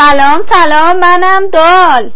سلام سلام منم دال.